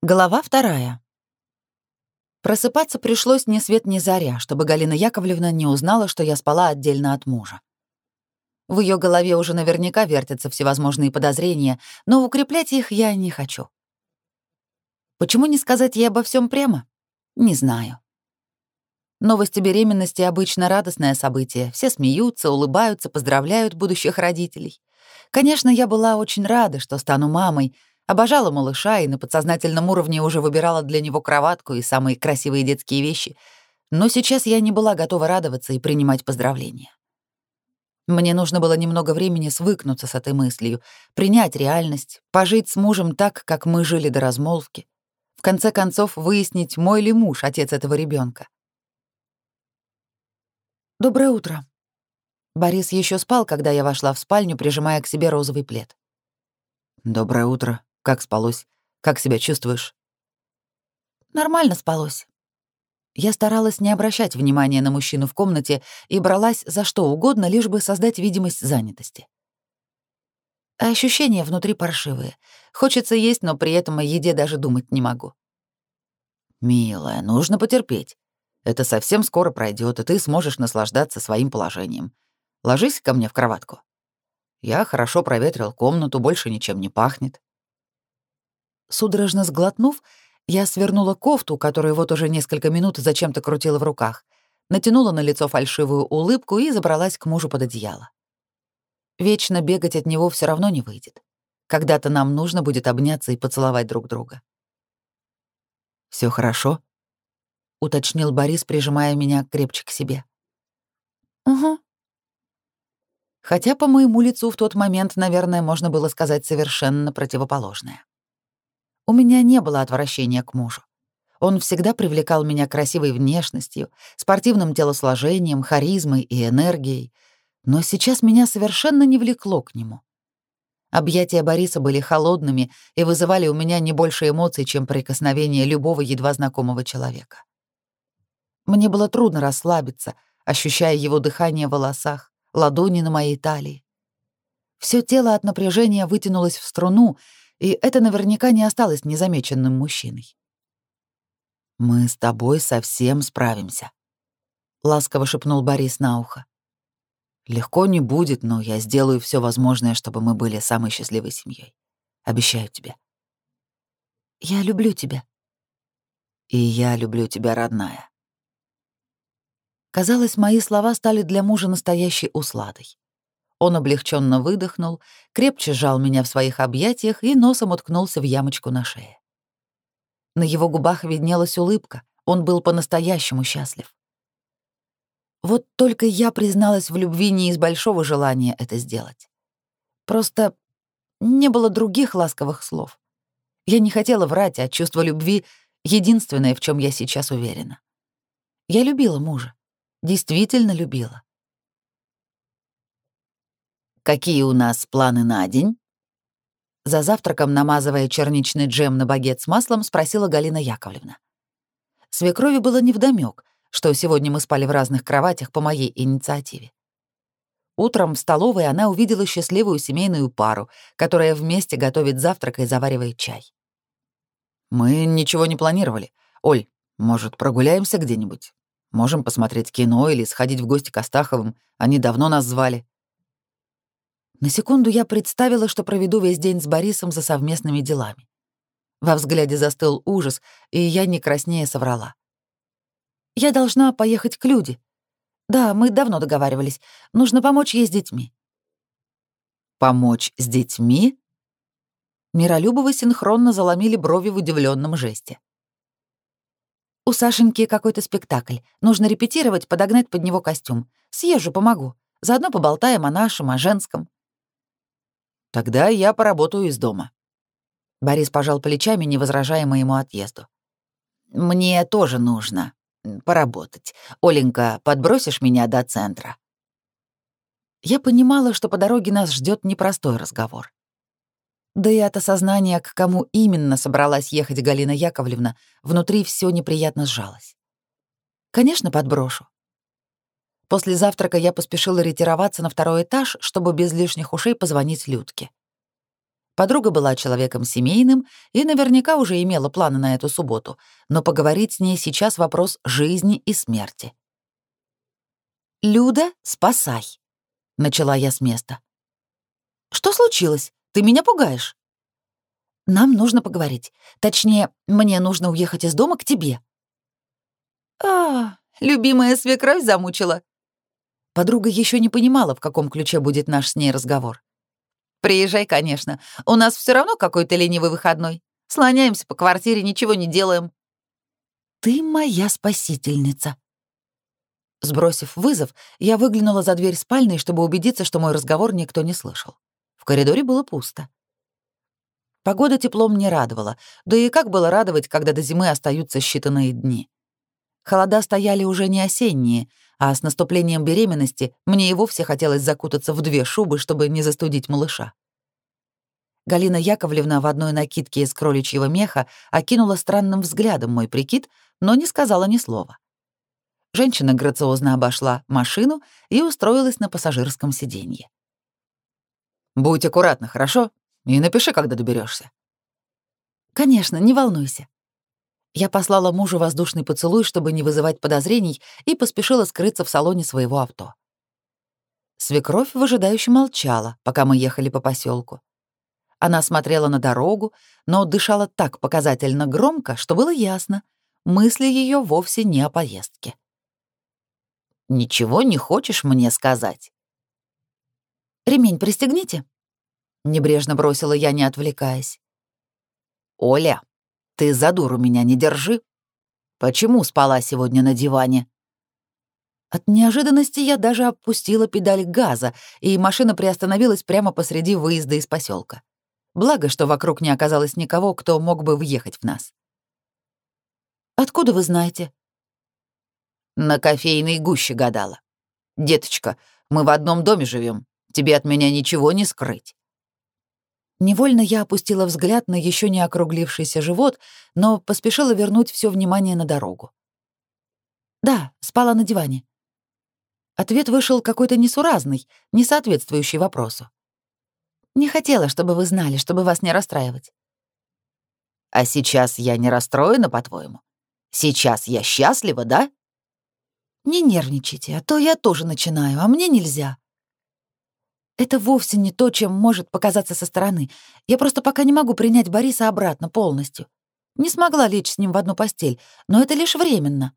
Глава вторая. Просыпаться пришлось ни свет ни заря, чтобы Галина Яковлевна не узнала, что я спала отдельно от мужа. В ее голове уже наверняка вертятся всевозможные подозрения, но укреплять их я не хочу. Почему не сказать ей обо всем прямо? Не знаю. Новости беременности — обычно радостное событие. Все смеются, улыбаются, поздравляют будущих родителей. Конечно, я была очень рада, что стану мамой — Обожала малыша и на подсознательном уровне уже выбирала для него кроватку и самые красивые детские вещи, но сейчас я не была готова радоваться и принимать поздравления. Мне нужно было немного времени свыкнуться с этой мыслью, принять реальность, пожить с мужем так, как мы жили до размолвки. В конце концов, выяснить, мой ли муж отец этого ребенка. «Доброе утро». Борис еще спал, когда я вошла в спальню, прижимая к себе розовый плед. «Доброе утро», как спалось? Как себя чувствуешь? Нормально спалось. Я старалась не обращать внимания на мужчину в комнате и бралась за что угодно, лишь бы создать видимость занятости. А ощущения внутри паршивые. Хочется есть, но при этом о еде даже думать не могу. «Милая, нужно потерпеть. Это совсем скоро пройдет, и ты сможешь наслаждаться своим положением. Ложись ко мне в кроватку. Я хорошо проветрил комнату, больше ничем не пахнет. Судорожно сглотнув, я свернула кофту, которую вот уже несколько минут зачем-то крутила в руках, натянула на лицо фальшивую улыбку и забралась к мужу под одеяло. Вечно бегать от него все равно не выйдет. Когда-то нам нужно будет обняться и поцеловать друг друга. Все хорошо?» — уточнил Борис, прижимая меня крепче к себе. «Угу». Хотя по моему лицу в тот момент, наверное, можно было сказать совершенно противоположное. У меня не было отвращения к мужу. Он всегда привлекал меня красивой внешностью, спортивным телосложением, харизмой и энергией, но сейчас меня совершенно не влекло к нему. Объятия Бориса были холодными и вызывали у меня не больше эмоций, чем прикосновение любого едва знакомого человека. Мне было трудно расслабиться, ощущая его дыхание в волосах, ладони на моей талии. Всё тело от напряжения вытянулось в струну, и это наверняка не осталось незамеченным мужчиной. «Мы с тобой совсем справимся», — ласково шепнул Борис на ухо. «Легко не будет, но я сделаю все возможное, чтобы мы были самой счастливой семьей. Обещаю тебе». «Я люблю тебя». «И я люблю тебя, родная». Казалось, мои слова стали для мужа настоящей усладой. Он облегченно выдохнул, крепче сжал меня в своих объятиях и носом уткнулся в ямочку на шее. На его губах виднелась улыбка, он был по-настоящему счастлив. Вот только я призналась в любви не из большого желания это сделать. Просто не было других ласковых слов. Я не хотела врать, а чувство любви — единственное, в чем я сейчас уверена. Я любила мужа, действительно любила. Какие у нас планы на день?» За завтраком, намазывая черничный джем на багет с маслом, спросила Галина Яковлевна. Свекрови было невдомёк, что сегодня мы спали в разных кроватях по моей инициативе. Утром в столовой она увидела счастливую семейную пару, которая вместе готовит завтрак и заваривает чай. «Мы ничего не планировали. Оль, может, прогуляемся где-нибудь? Можем посмотреть кино или сходить в гости к Астаховым. Они давно нас звали». На секунду я представила, что проведу весь день с Борисом за совместными делами. Во взгляде застыл ужас, и я не краснее соврала. «Я должна поехать к Люде. Да, мы давно договаривались. Нужно помочь ей с детьми». «Помочь с детьми?» Миролюбовы синхронно заломили брови в удивленном жесте. «У Сашеньки какой-то спектакль. Нужно репетировать, подогнать под него костюм. Съезжу, помогу. Заодно поболтаем о нашем, о женском». Тогда я поработаю из дома. Борис пожал плечами, не возражая моему отъезду. Мне тоже нужно поработать. Оленька, подбросишь меня до центра? Я понимала, что по дороге нас ждет непростой разговор. Да и от осознания, к кому именно собралась ехать Галина Яковлевна, внутри все неприятно сжалось. Конечно, подброшу. После завтрака я поспешила ретироваться на второй этаж, чтобы без лишних ушей позвонить Людке. Подруга была человеком семейным и наверняка уже имела планы на эту субботу, но поговорить с ней сейчас вопрос жизни и смерти. «Люда, спасай!» — начала я с места. «Что случилось? Ты меня пугаешь?» «Нам нужно поговорить. Точнее, мне нужно уехать из дома к тебе». «А, любимая свекровь замучила». Подруга еще не понимала, в каком ключе будет наш с ней разговор. «Приезжай, конечно. У нас все равно какой-то ленивый выходной. Слоняемся по квартире, ничего не делаем». «Ты моя спасительница». Сбросив вызов, я выглянула за дверь спальни, чтобы убедиться, что мой разговор никто не слышал. В коридоре было пусто. Погода теплом не радовала, да и как было радовать, когда до зимы остаются считанные дни. Холода стояли уже не осенние, а с наступлением беременности мне и вовсе хотелось закутаться в две шубы, чтобы не застудить малыша. Галина Яковлевна в одной накидке из кроличьего меха окинула странным взглядом мой прикид, но не сказала ни слова. Женщина грациозно обошла машину и устроилась на пассажирском сиденье. «Будь аккуратна, хорошо? И напиши, когда доберешься. «Конечно, не волнуйся», я послала мужу воздушный поцелуй, чтобы не вызывать подозрений, и поспешила скрыться в салоне своего авто. Свекровь выжидающе молчала, пока мы ехали по поселку. Она смотрела на дорогу, но дышала так показательно громко, что было ясно, мысли ее вовсе не о поездке. «Ничего не хочешь мне сказать?» «Ремень пристегните», — небрежно бросила я, не отвлекаясь. «Оля, ты за дуру меня не держи. Почему спала сегодня на диване? От неожиданности я даже опустила педаль газа, и машина приостановилась прямо посреди выезда из поселка. Благо, что вокруг не оказалось никого, кто мог бы въехать в нас. «Откуда вы знаете?» «На кофейной гуще гадала. Деточка, мы в одном доме живем. Тебе от меня ничего не скрыть». Невольно я опустила взгляд на еще не округлившийся живот, но поспешила вернуть все внимание на дорогу. «Да, спала на диване». Ответ вышел какой-то несуразный, не соответствующий вопросу. «Не хотела, чтобы вы знали, чтобы вас не расстраивать». «А сейчас я не расстроена, по-твоему? Сейчас я счастлива, да?» «Не нервничайте, а то я тоже начинаю, а мне нельзя», это вовсе не то, чем может показаться со стороны. Я просто пока не могу принять Бориса обратно полностью. Не смогла лечь с ним в одну постель, но это лишь временно.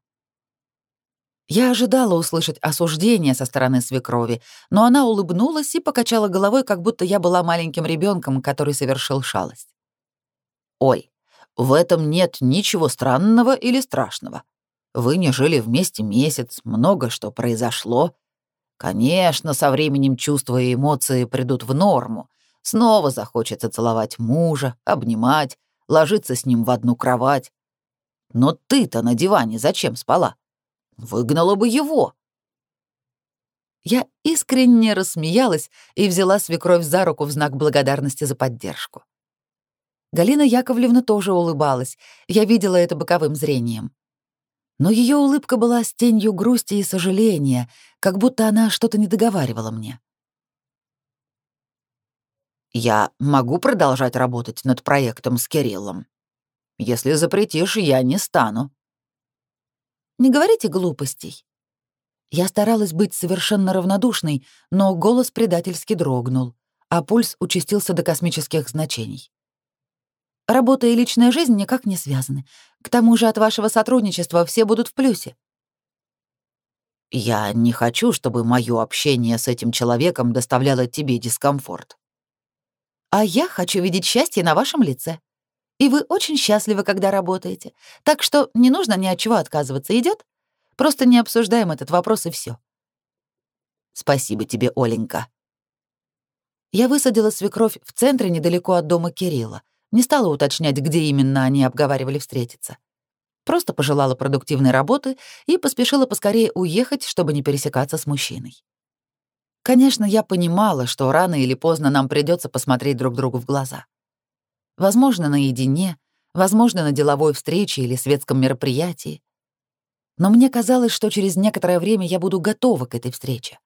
Я ожидала услышать осуждение со стороны свекрови, но она улыбнулась и покачала головой, как будто я была маленьким ребенком, который совершил шалость. «Оль, в этом нет ничего странного или страшного. Вы не жили вместе месяц, много что произошло. Конечно, со временем чувства и эмоции придут в норму. Снова захочется целовать мужа, обнимать, ложиться с ним в одну кровать. Но ты-то на диване зачем спала? Выгнала бы его. Я искренне рассмеялась и взяла свекровь за руку в знак благодарности за поддержку. Галина Яковлевна тоже улыбалась, я видела это боковым зрением но ее улыбка была с тенью грусти и сожаления, как будто она что-то не договаривала мне. «Я могу продолжать работать над проектом с Кириллом. Если запретишь, я не стану». «Не говорите глупостей». Я старалась быть совершенно равнодушной, но голос предательски дрогнул, а пульс участился до космических значений. Работа и личная жизнь никак не связаны. К тому же от вашего сотрудничества все будут в плюсе. Я не хочу, чтобы мое общение с этим человеком доставляло тебе дискомфорт. А я хочу видеть счастье на вашем лице. И вы очень счастливы, когда работаете. Так что не нужно ни от чего отказываться. Идет? Просто не обсуждаем этот вопрос и все. Спасибо тебе, Оленька. Я высадила свекровь в центре недалеко от дома Кирилла, не стала уточнять, где именно они обговаривали встретиться. Просто пожелала продуктивной работы и поспешила поскорее уехать, чтобы не пересекаться с мужчиной. Конечно, я понимала, что рано или поздно нам придется посмотреть друг другу в глаза. Возможно, наедине, возможно, на деловой встрече или светском мероприятии. Но мне казалось, что через некоторое время я буду готова к этой встрече.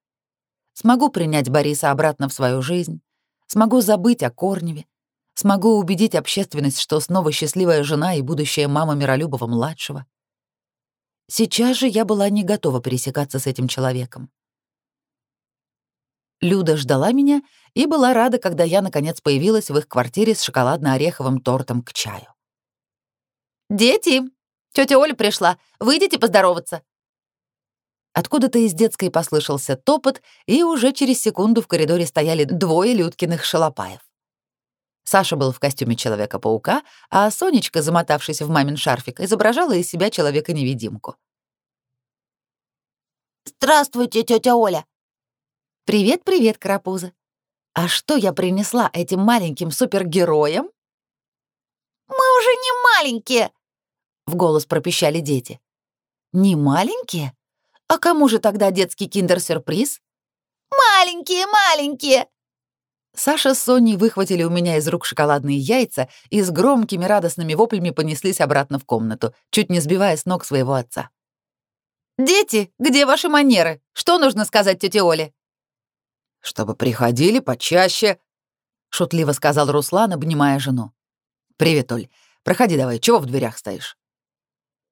Смогу принять Бориса обратно в свою жизнь, смогу забыть о Корневе, Смогу убедить общественность, что снова счастливая жена и будущая мама Миролюбова-младшего. Сейчас же я была не готова пересекаться с этим человеком. Люда ждала меня и была рада, когда я, наконец, появилась в их квартире с шоколадно-ореховым тортом к чаю. «Дети, тетя Оля пришла. Выйдите поздороваться». Откуда-то из детской послышался топот, и уже через секунду в коридоре стояли двое Людкиных шалопаев. Саша был в костюме Человека-паука, а Сонечка, замотавшись в мамин шарфик, изображала из себя Человека-невидимку. «Здравствуйте, тетя Оля!» «Привет-привет, Карапуза! А что я принесла этим маленьким супергероям?» «Мы уже не маленькие!» — в голос пропищали дети. «Не маленькие? А кому же тогда детский киндер-сюрприз?» «Маленькие, маленькие!» Саша с Соней выхватили у меня из рук шоколадные яйца и с громкими радостными воплями понеслись обратно в комнату, чуть не сбивая с ног своего отца. «Дети, где ваши манеры? Что нужно сказать тете Оле?» «Чтобы приходили почаще», — шутливо сказал Руслан, обнимая жену. «Привет, Оль. Проходи давай, чего в дверях стоишь?»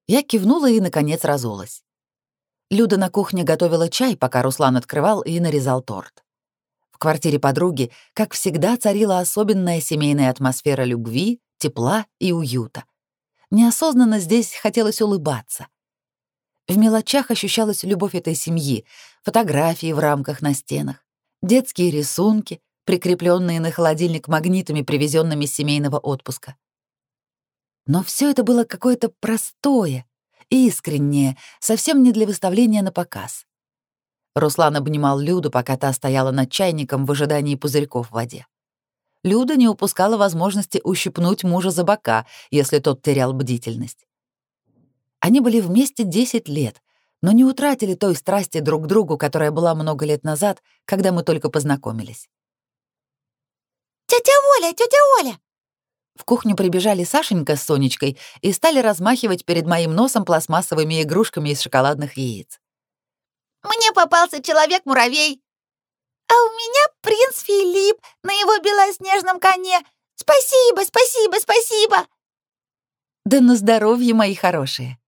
Я кивнула и, наконец, разулась. Люда на кухне готовила чай, пока Руслан открывал и нарезал торт. Квартире подруги, как всегда, царила особенная семейная атмосфера любви, тепла и уюта. Неосознанно здесь хотелось улыбаться. В мелочах ощущалась любовь этой семьи, фотографии в рамках на стенах, детские рисунки, прикрепленные на холодильник магнитами, привезенными с семейного отпуска. Но все это было какое-то простое, искреннее, совсем не для выставления на показ. Руслан обнимал Люду, пока та стояла над чайником в ожидании пузырьков в воде. Люда не упускала возможности ущипнуть мужа за бока, если тот терял бдительность. Они были вместе 10 лет, но не утратили той страсти друг к другу, которая была много лет назад, когда мы только познакомились. «Тетя Оля, тетя Оля!» В кухню прибежали Сашенька с Сонечкой и стали размахивать перед моим носом пластмассовыми игрушками из шоколадных яиц. «Мне попался человек-муравей, а у меня принц Филипп на его белоснежном коне. Спасибо, спасибо, спасибо!» «Да на здоровье, мои хорошие!»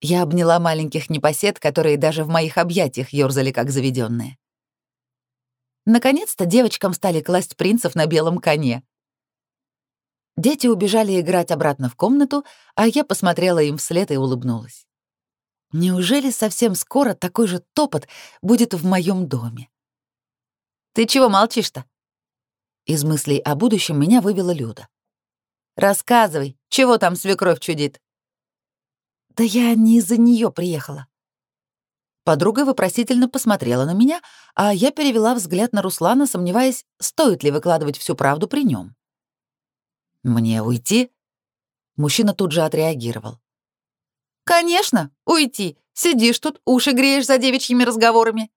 Я обняла маленьких непосед, которые даже в моих объятиях ёрзали как заведенные. Наконец-то девочкам стали класть принцев на белом коне. Дети убежали играть обратно в комнату, а я посмотрела им вслед и улыбнулась. Неужели совсем скоро такой же топот будет в моем доме? «Ты чего молчишь-то?» Из мыслей о будущем меня вывела Люда. «Рассказывай, чего там свекровь чудит?» «Да я не из-за нее приехала». Подруга вопросительно посмотрела на меня, а я перевела взгляд на Руслана, сомневаясь, стоит ли выкладывать всю правду при нем. «Мне уйти?» Мужчина тут же отреагировал. «Конечно, уйти. Сидишь тут, уши греешь за девичьими разговорами».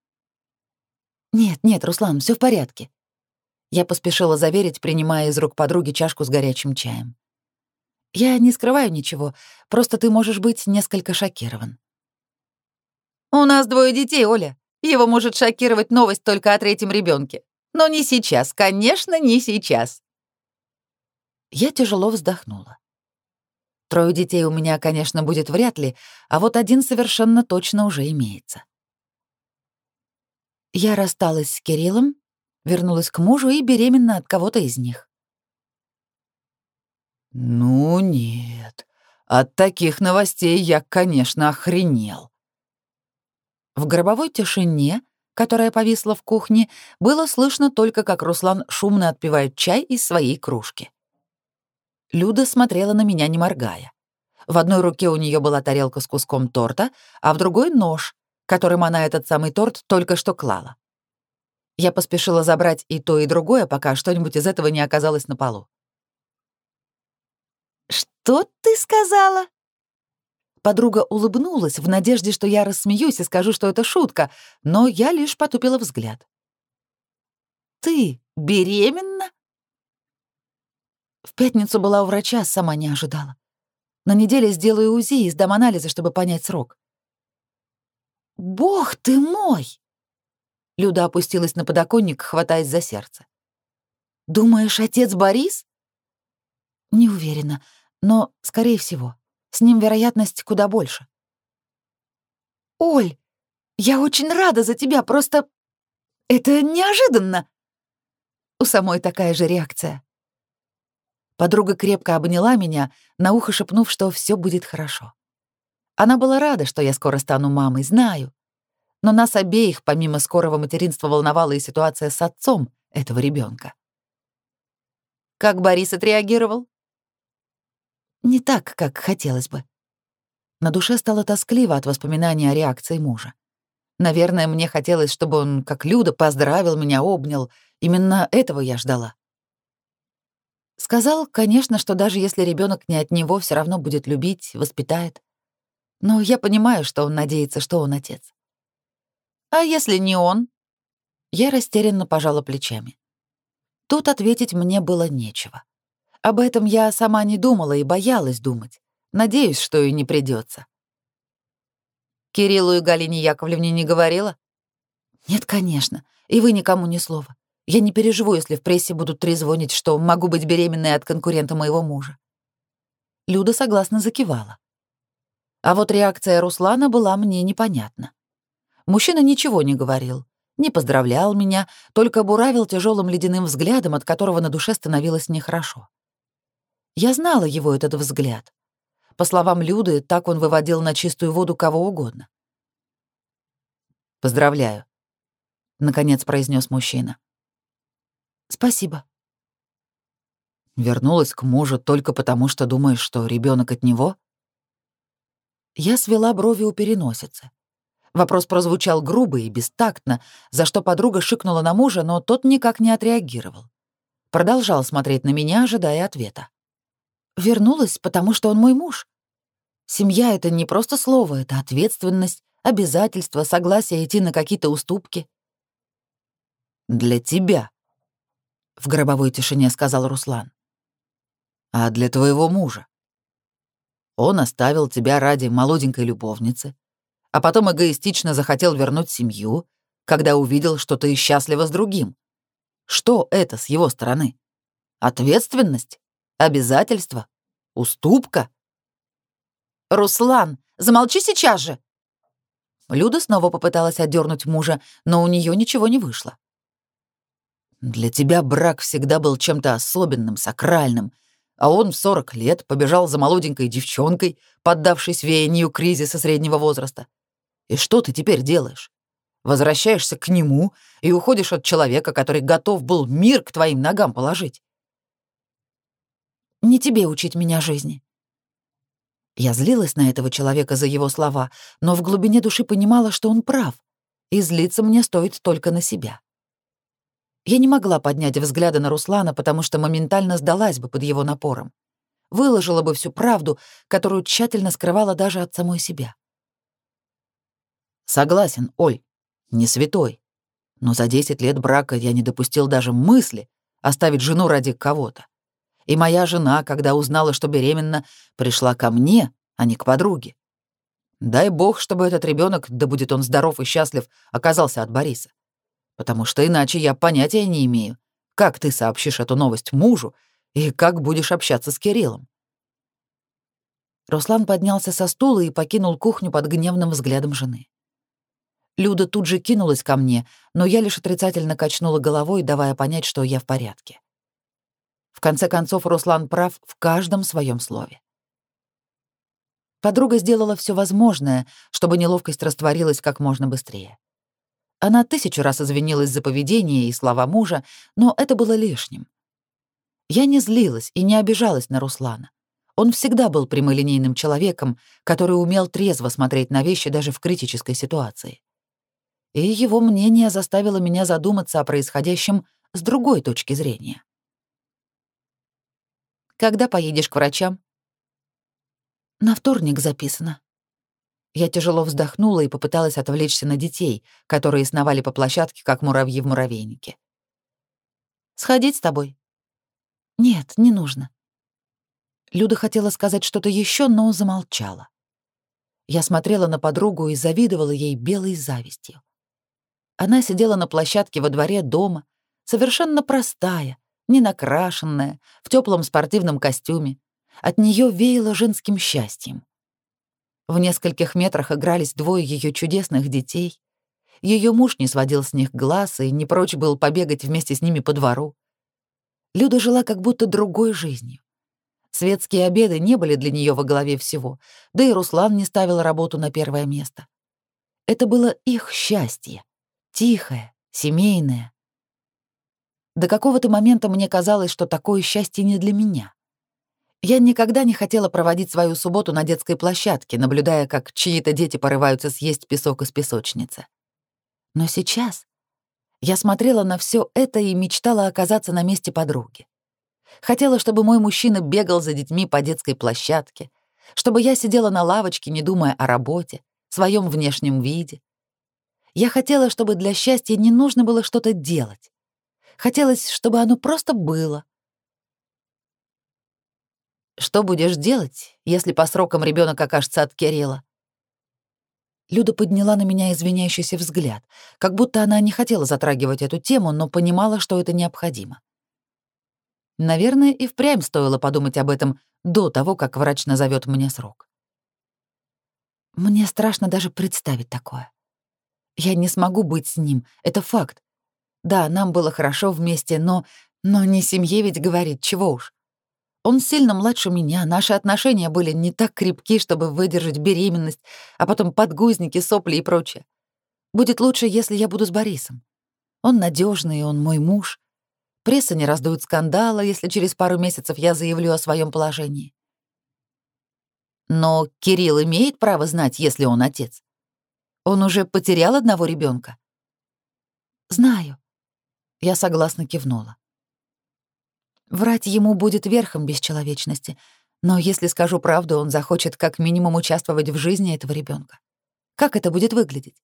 «Нет, нет, Руслан, все в порядке». Я поспешила заверить, принимая из рук подруги чашку с горячим чаем. «Я не скрываю ничего, просто ты можешь быть несколько шокирован». «У нас двое детей, Оля. Его может шокировать новость только о третьем ребенке. Но не сейчас, конечно, не сейчас». Я тяжело вздохнула. Трое детей у меня, конечно, будет вряд ли, а вот один совершенно точно уже имеется. Я рассталась с Кириллом, вернулась к мужу и беременна от кого-то из них. «Ну нет, от таких новостей я, конечно, охренел». В гробовой тишине, которая повисла в кухне, было слышно только, как Руслан шумно отпивает чай из своей кружки. Люда смотрела на меня, не моргая. В одной руке у нее была тарелка с куском торта, а в другой — нож, которым она этот самый торт только что клала. Я поспешила забрать и то, и другое, пока что-нибудь из этого не оказалось на полу. «Что ты сказала?» Подруга улыбнулась в надежде, что я рассмеюсь и скажу, что это шутка, но я лишь потупила взгляд. «Ты беременна?» В пятницу была у врача, сама не ожидала. На неделе сделаю УЗИ и сдам анализы, чтобы понять срок. «Бог ты мой!» Люда опустилась на подоконник, хватаясь за сердце. «Думаешь, отец Борис? Не уверена, но, скорее всего, с ним вероятность куда больше. «Оль, я очень рада за тебя, просто это неожиданно!» У самой такая же реакция. Подруга крепко обняла меня, на ухо шепнув, что все будет хорошо. Она была рада, что я скоро стану мамой, знаю. Но нас обеих, помимо скорого материнства, волновала и ситуация с отцом этого ребенка. Как Борис отреагировал? Не так, как хотелось бы. На душе стало тоскливо от воспоминаний о реакции мужа. Наверное, мне хотелось, чтобы он, как Люда, поздравил меня, обнял. Именно этого я ждала. Сказал, конечно, что даже если ребенок не от него, все равно будет любить, воспитает. Но я понимаю, что он надеется, что он отец. А если не он? Я растерянно пожала плечами. Тут ответить мне было нечего. Об этом я сама не думала и боялась думать. Надеюсь, что и не придется. Кириллу и Галине Яковлевне не говорила? Нет, конечно. И вы никому ни слова. Я не переживу, если в прессе будут трезвонить, что могу быть беременной от конкурента моего мужа. Люда согласно закивала. А вот реакция Руслана была мне непонятна. Мужчина ничего не говорил, не поздравлял меня, только буравил тяжелым ледяным взглядом, от которого на душе становилось нехорошо. Я знала его этот взгляд. По словам Люды, так он выводил на чистую воду кого угодно. «Поздравляю», — наконец произнес мужчина. Спасибо. Вернулась к мужу только потому, что думаешь, что ребенок от него? Я свела брови у переносицы. Вопрос прозвучал грубо и бестактно, за что подруга шикнула на мужа, но тот никак не отреагировал. Продолжал смотреть на меня, ожидая ответа. Вернулась, потому что он мой муж. Семья — это не просто слово, это ответственность, обязательство, согласие идти на какие-то уступки. Для тебя, — в гробовой тишине сказал Руслан. «А для твоего мужа? Он оставил тебя ради молоденькой любовницы, а потом эгоистично захотел вернуть семью, когда увидел, что ты счастлива с другим. Что это с его стороны? Ответственность? Обязательство? Уступка?» «Руслан, замолчи сейчас же!» Люда снова попыталась отдернуть мужа, но у нее ничего не вышло. Для тебя брак всегда был чем-то особенным, сакральным, а он в 40 лет побежал за молоденькой девчонкой, поддавшись веянию кризиса среднего возраста. И что ты теперь делаешь? Возвращаешься к нему и уходишь от человека, который готов был мир к твоим ногам положить. Не тебе учить меня жизни. Я злилась на этого человека за его слова, но в глубине души понимала, что он прав, и злиться мне стоит только на себя. Я не могла поднять взгляда на Руслана, потому что моментально сдалась бы под его напором. Выложила бы всю правду, которую тщательно скрывала даже от самой себя. Согласен, Оль, не святой. Но за 10 лет брака я не допустил даже мысли оставить жену ради кого-то. И моя жена, когда узнала, что беременна, пришла ко мне, а не к подруге. Дай бог, чтобы этот ребенок, да будет он здоров и счастлив, оказался от Бориса потому что иначе я понятия не имею, как ты сообщишь эту новость мужу и как будешь общаться с Кириллом. Руслан поднялся со стула и покинул кухню под гневным взглядом жены. Люда тут же кинулась ко мне, но я лишь отрицательно качнула головой, давая понять, что я в порядке. В конце концов, Руслан прав в каждом своем слове. Подруга сделала все возможное, чтобы неловкость растворилась как можно быстрее. Она тысячу раз извинилась за поведение и слова мужа, но это было лишним. Я не злилась и не обижалась на Руслана. Он всегда был прямолинейным человеком, который умел трезво смотреть на вещи даже в критической ситуации. И его мнение заставило меня задуматься о происходящем с другой точки зрения. «Когда поедешь к врачам?» «На вторник записано», я тяжело вздохнула и попыталась отвлечься на детей, которые сновали по площадке, как муравьи в муравейнике. «Сходить с тобой?» «Нет, не нужно». Люда хотела сказать что-то еще, но замолчала. Я смотрела на подругу и завидовала ей белой завистью. Она сидела на площадке во дворе дома, совершенно простая, ненакрашенная, в теплом спортивном костюме. От нее веяло женским счастьем. В нескольких метрах игрались двое ее чудесных детей. Ее муж не сводил с них глаз и не прочь был побегать вместе с ними по двору. Люда жила как будто другой жизнью. Светские обеды не были для нее во главе всего, да и Руслан не ставил работу на первое место. Это было их счастье, тихое, семейное. До какого-то момента мне казалось, что такое счастье не для меня. Я никогда не хотела проводить свою субботу на детской площадке, наблюдая, как чьи-то дети порываются съесть песок из песочницы. Но сейчас я смотрела на все это и мечтала оказаться на месте подруги. Хотела, чтобы мой мужчина бегал за детьми по детской площадке, чтобы я сидела на лавочке, не думая о работе, своем внешнем виде. Я хотела, чтобы для счастья не нужно было что-то делать. Хотелось, чтобы оно просто было — что будешь делать, если по срокам ребенок окажется от Кирилла? Люда подняла на меня извиняющийся взгляд, как будто она не хотела затрагивать эту тему, но понимала, что это необходимо. Наверное, и впрямь стоило подумать об этом до того, как врач назовет мне срок. Мне страшно даже представить такое. Я не смогу быть с ним, это факт. Да, нам было хорошо вместе, но... Но не семье ведь говорить, чего уж. Он сильно младше меня, наши отношения были не так крепки, чтобы выдержать беременность, а потом подгузники, сопли и прочее. Будет лучше, если я буду с Борисом. Он надежный, он мой муж. Пресса не раздует скандала, если через пару месяцев я заявлю о своем положении. Но Кирилл имеет право знать, если он отец. Он уже потерял одного ребенка. Знаю. Я согласно кивнула. Врать ему будет верхом бесчеловечности, но если скажу правду, он захочет как минимум участвовать в жизни этого ребенка. Как это будет выглядеть?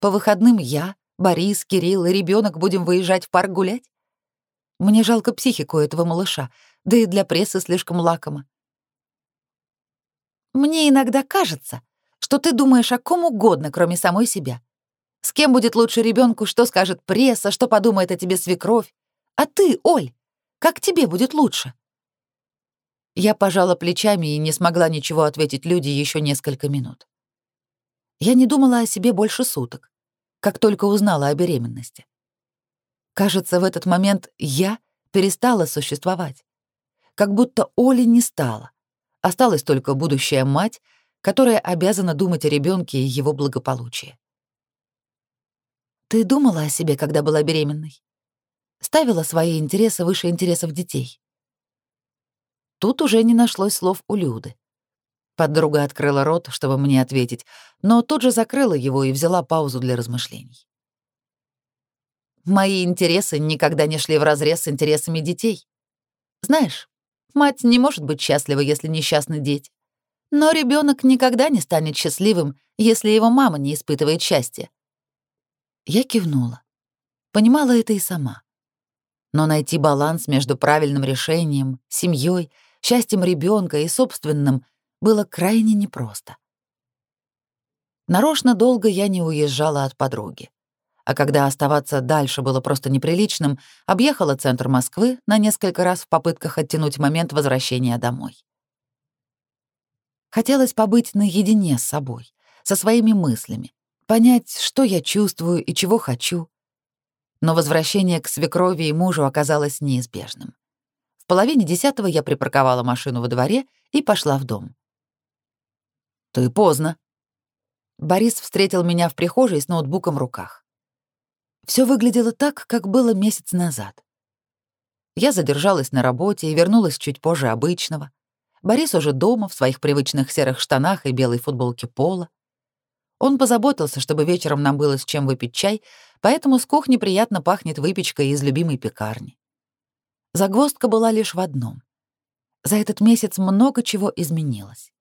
По выходным я, Борис, Кирилл и ребенок будем выезжать в парк гулять? Мне жалко психику этого малыша, да и для прессы слишком лакомо. Мне иногда кажется, что ты думаешь о ком угодно, кроме самой себя. С кем будет лучше ребенку, что скажет пресса, что подумает о тебе свекровь. А ты, Оль, как тебе будет лучше?» Я пожала плечами и не смогла ничего ответить люди еще несколько минут. Я не думала о себе больше суток, как только узнала о беременности. Кажется, в этот момент я перестала существовать. Как будто Оли не стало. Осталась только будущая мать, которая обязана думать о ребенке и его благополучии. «Ты думала о себе, когда была беременной?» Ставила свои интересы выше интересов детей. Тут уже не нашлось слов у Люды. Подруга открыла рот, чтобы мне ответить, но тут же закрыла его и взяла паузу для размышлений. Мои интересы никогда не шли вразрез с интересами детей. Знаешь, мать не может быть счастлива, если несчастны дети. Но ребенок никогда не станет счастливым, если его мама не испытывает счастья. Я кивнула. Понимала это и сама но найти баланс между правильным решением, семьей, счастьем ребенка и собственным было крайне непросто. Нарочно долго я не уезжала от подруги. А когда оставаться дальше было просто неприличным, объехала центр Москвы на несколько раз в попытках оттянуть момент возвращения домой. Хотелось побыть наедине с собой, со своими мыслями, понять, что я чувствую и чего хочу, но возвращение к свекрови и мужу оказалось неизбежным. В половине десятого я припарковала машину во дворе и пошла в дом. «Ты поздно». Борис встретил меня в прихожей с ноутбуком в руках. Все выглядело так, как было месяц назад. Я задержалась на работе и вернулась чуть позже обычного. Борис уже дома, в своих привычных серых штанах и белой футболке пола. Он позаботился, чтобы вечером нам было с чем выпить чай, поэтому с кухни приятно пахнет выпечкой из любимой пекарни. Загвоздка была лишь в одном. За этот месяц много чего изменилось.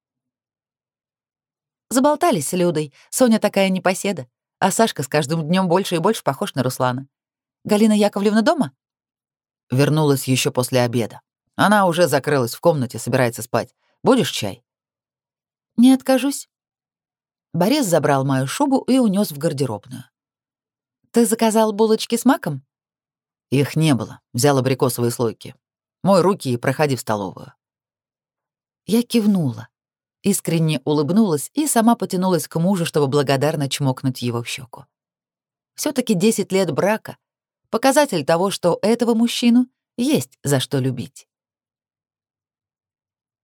Заболтались с Людой. Соня такая непоседа, а Сашка с каждым днем больше и больше похож на Руслана. Галина Яковлевна дома? Вернулась еще после обеда. Она уже закрылась в комнате, собирается спать. Будешь чай? Не откажусь. Борис забрал мою шубу и унес в гардеробную. «Ты заказал булочки с маком?» Их не было. Взял абрикосовые слойки. Мой руки и проходи в столовую. Я кивнула, искренне улыбнулась и сама потянулась к мужу, чтобы благодарно чмокнуть его в щеку. все таки 10 лет брака — показатель того, что этого мужчину есть за что любить.